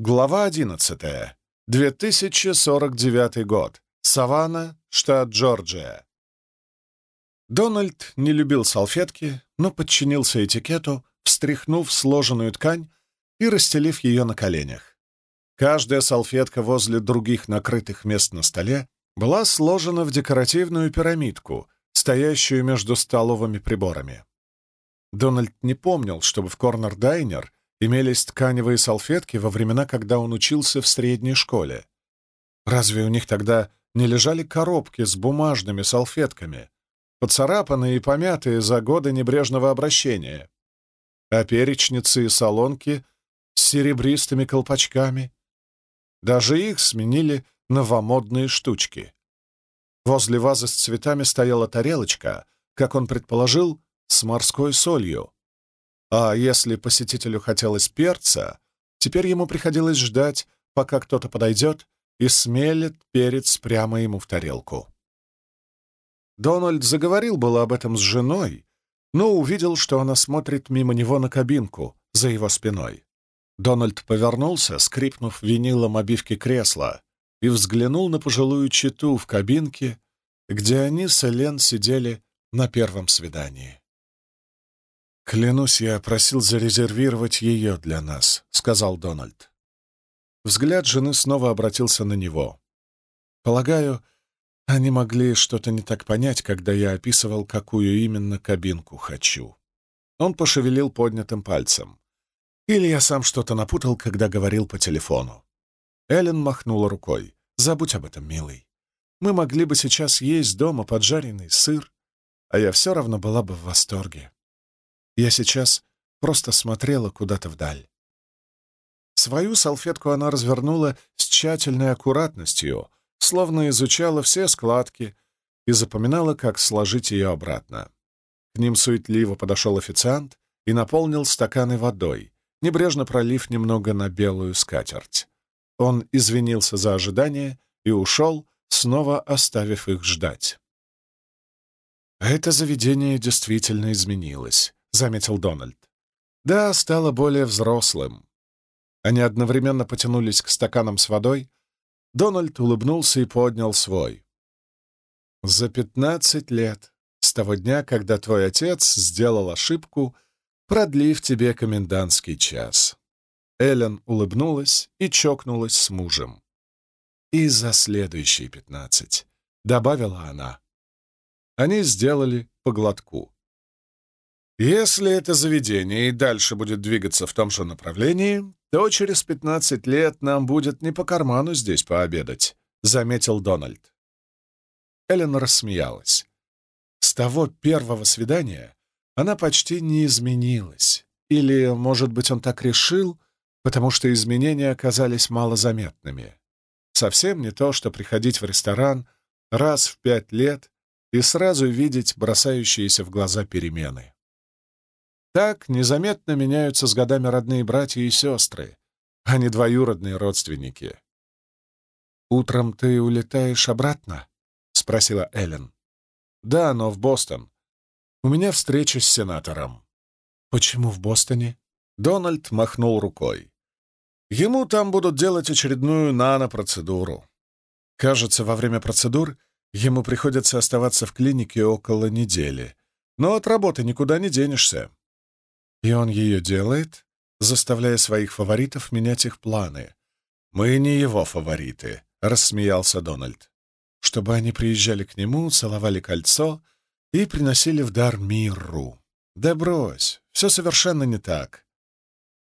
Глава 11. 2049 год. Саванна, штат Джорджия. Дональд не любил салфетки, но подчинился этикету, встряхнув сложенную ткань и расстелив ее на коленях. Каждая салфетка возле других накрытых мест на столе была сложена в декоративную пирамидку, стоящую между столовыми приборами. Дональд не помнил, чтобы в корнер-дайнер имелись тканевые салфетки во времена, когда он учился в средней школе. Разве у них тогда не лежали коробки с бумажными салфетками, поцарапанные и помятые за годы небрежного обращения, а перечницы и солонки с серебристыми колпачками? Даже их сменили новомодные штучки. Возле вазы с цветами стояла тарелочка, как он предположил, с морской солью. А если посетителю хотелось перца, теперь ему приходилось ждать, пока кто-то подойдет и смелит перец прямо ему в тарелку. Дональд заговорил было об этом с женой, но увидел, что она смотрит мимо него на кабинку, за его спиной. Дональд повернулся, скрипнув винилом обивки кресла, и взглянул на пожилую читу в кабинке, где они с Элен сидели на первом свидании. «Клянусь, я просил зарезервировать ее для нас», — сказал Дональд. Взгляд жены снова обратился на него. «Полагаю, они могли что-то не так понять, когда я описывал, какую именно кабинку хочу». Он пошевелил поднятым пальцем. Или я сам что-то напутал, когда говорил по телефону. Эллен махнула рукой. «Забудь об этом, милый. Мы могли бы сейчас есть дома поджаренный сыр, а я все равно была бы в восторге. Я сейчас просто смотрела куда-то вдаль. Свою салфетку она развернула с тщательной аккуратностью, словно изучала все складки и запоминала, как сложить ее обратно. К ним суетливо подошел официант и наполнил стаканы водой, небрежно пролив немного на белую скатерть. Он извинился за ожидание и ушел, снова оставив их ждать. Это заведение действительно изменилось. — заметил Дональд. «Да, стало более взрослым». Они одновременно потянулись к стаканам с водой. Дональд улыбнулся и поднял свой. «За пятнадцать лет, с того дня, когда твой отец сделал ошибку, продлив тебе комендантский час». Эллен улыбнулась и чокнулась с мужем. «И за следующие пятнадцать», — добавила она. Они сделали по глотку. Если это заведение и дальше будет двигаться в том же направлении, то через 15 лет нам будет не по карману здесь пообедать», — заметил Дональд. Эллен рассмеялась. С того первого свидания она почти не изменилась. Или, может быть, он так решил, потому что изменения оказались малозаметными. Совсем не то, что приходить в ресторан раз в пять лет и сразу видеть бросающиеся в глаза перемены. Так незаметно меняются с годами родные братья и сестры, а не двоюродные родственники. «Утром ты улетаешь обратно?» — спросила Эллен. «Да, но в Бостон. У меня встреча с сенатором». «Почему в Бостоне?» Дональд махнул рукой. «Ему там будут делать очередную нано-процедуру. Кажется, во время процедур ему приходится оставаться в клинике около недели. Но от работы никуда не денешься. И он ее делает, заставляя своих фаворитов менять их планы. «Мы не его фавориты», — рассмеялся Дональд. «Чтобы они приезжали к нему, целовали кольцо и приносили в дар миру. Да брось, все совершенно не так.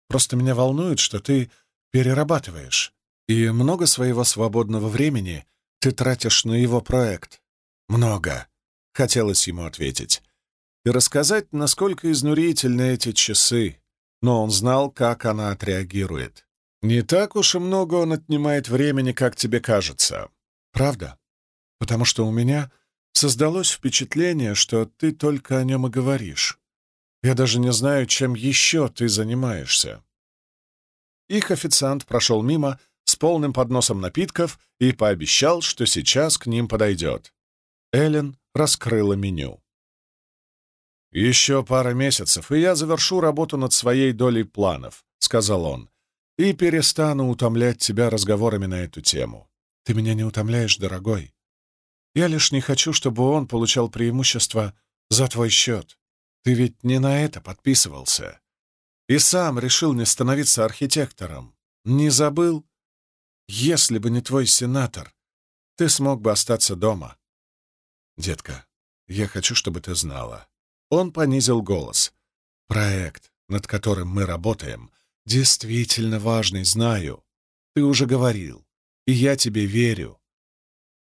Просто меня волнует, что ты перерабатываешь, и много своего свободного времени ты тратишь на его проект. Много», — хотелось ему ответить и рассказать, насколько изнурительны эти часы, но он знал, как она отреагирует. Не так уж и много он отнимает времени, как тебе кажется. Правда? Потому что у меня создалось впечатление, что ты только о нем и говоришь. Я даже не знаю, чем еще ты занимаешься. Их официант прошел мимо с полным подносом напитков и пообещал, что сейчас к ним подойдет. Эллен раскрыла меню. «Еще пара месяцев, и я завершу работу над своей долей планов», — сказал он. и перестану утомлять тебя разговорами на эту тему. Ты меня не утомляешь, дорогой. Я лишь не хочу, чтобы он получал преимущество за твой счет. Ты ведь не на это подписывался. И сам решил не становиться архитектором. Не забыл? Если бы не твой сенатор, ты смог бы остаться дома. Детка, я хочу, чтобы ты знала. Он понизил голос. Проект, над которым мы работаем, действительно важный, знаю. Ты уже говорил, и я тебе верю.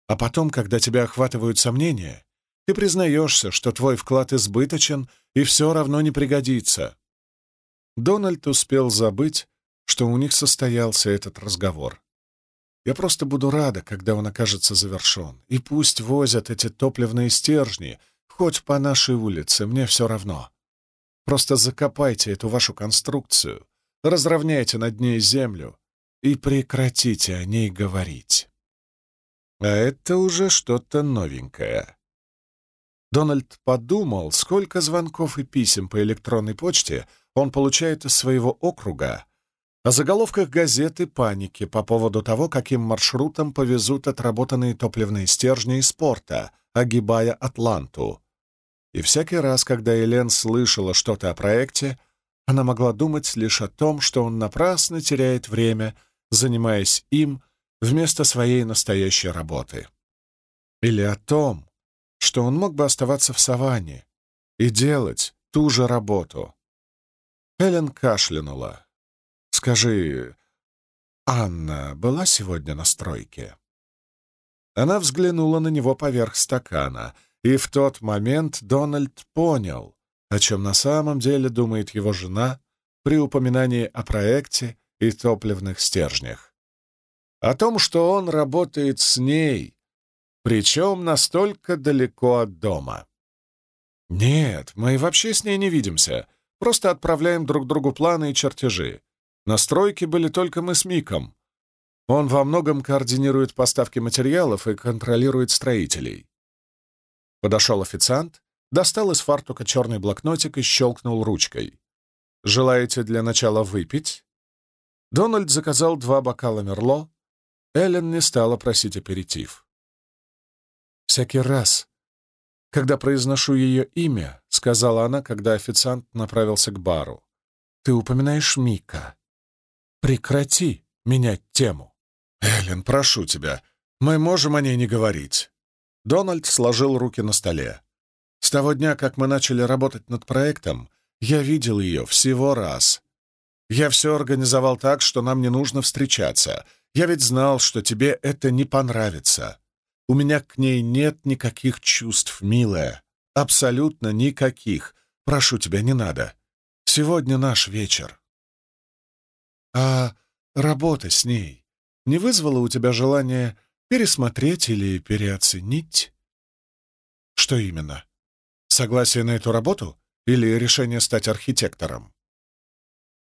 А потом, когда тебя охватывают сомнения, ты признаешься, что твой вклад избыточен и все равно не пригодится. Дональд успел забыть, что у них состоялся этот разговор. Я просто буду рада, когда он окажется завершен. И пусть возят эти топливные стержни, хоть по нашей улице, мне все равно. Просто закопайте эту вашу конструкцию, разровняйте над ней землю и прекратите о ней говорить. А это уже что-то новенькое. Дональд подумал, сколько звонков и писем по электронной почте он получает из своего округа, о заголовках газеты паники по поводу того, каким маршрутом повезут отработанные топливные стержни из порта, огибая Атланту. И всякий раз, когда Элен слышала что-то о проекте, она могла думать лишь о том, что он напрасно теряет время, занимаясь им вместо своей настоящей работы. Или о том, что он мог бы оставаться в саванне и делать ту же работу. Элен кашлянула. «Скажи, Анна была сегодня на стройке?» Она взглянула на него поверх стакана, и в тот момент Дональд понял, о чем на самом деле думает его жена при упоминании о проекте и топливных стержнях. О том, что он работает с ней, причем настолько далеко от дома. «Нет, мы вообще с ней не видимся, просто отправляем друг другу планы и чертежи. На стройке были только мы с Миком. Он во многом координирует поставки материалов и контролирует строителей. Подошел официант, достал из фартука черный блокнотик и щелкнул ручкой. «Желаете для начала выпить?» Дональд заказал два бокала Мерло. Эллен не стала просить аперитив. «Всякий раз, когда произношу ее имя», — сказала она, когда официант направился к бару, — «ты упоминаешь Мика. Прекрати менять тему. Эллен, прошу тебя, мы можем о ней не говорить. Дональд сложил руки на столе. С того дня, как мы начали работать над проектом, я видел ее всего раз. Я все организовал так, что нам не нужно встречаться. Я ведь знал, что тебе это не понравится. У меня к ней нет никаких чувств, милая. Абсолютно никаких. Прошу тебя, не надо. Сегодня наш вечер. А работа с ней не вызвала у тебя желания пересмотреть или переоценить? Что именно? Согласие на эту работу или решение стать архитектором?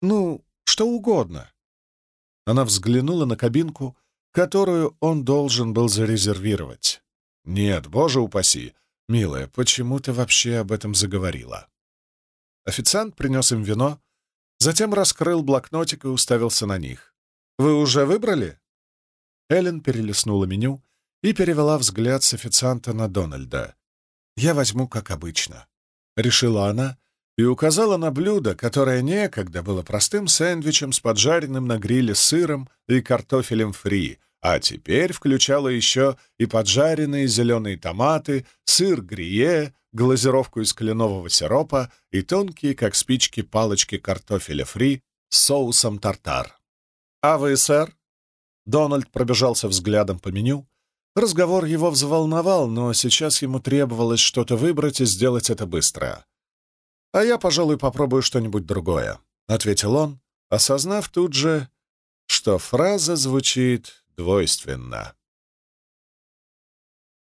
Ну, что угодно. Она взглянула на кабинку, которую он должен был зарезервировать. Нет, боже упаси, милая, почему ты вообще об этом заговорила? Официант принес им вино, Затем раскрыл блокнотик и уставился на них. «Вы уже выбрали?» Эллен перелистнула меню и перевела взгляд с официанта на Дональда. «Я возьму, как обычно», — решила она и указала на блюдо, которое некогда было простым сэндвичем с поджаренным на гриле сыром и картофелем фри, а теперь включало еще и поджаренные зеленые томаты, сыр грие, глазировку из кленового сиропа и тонкие, как спички, палочки картофеля фри с соусом тартар. «А вы, сэр?» Дональд пробежался взглядом по меню. Разговор его взволновал, но сейчас ему требовалось что-то выбрать и сделать это быстро. «А я, пожалуй, попробую что-нибудь другое», — ответил он, осознав тут же, что фраза звучит двойственно.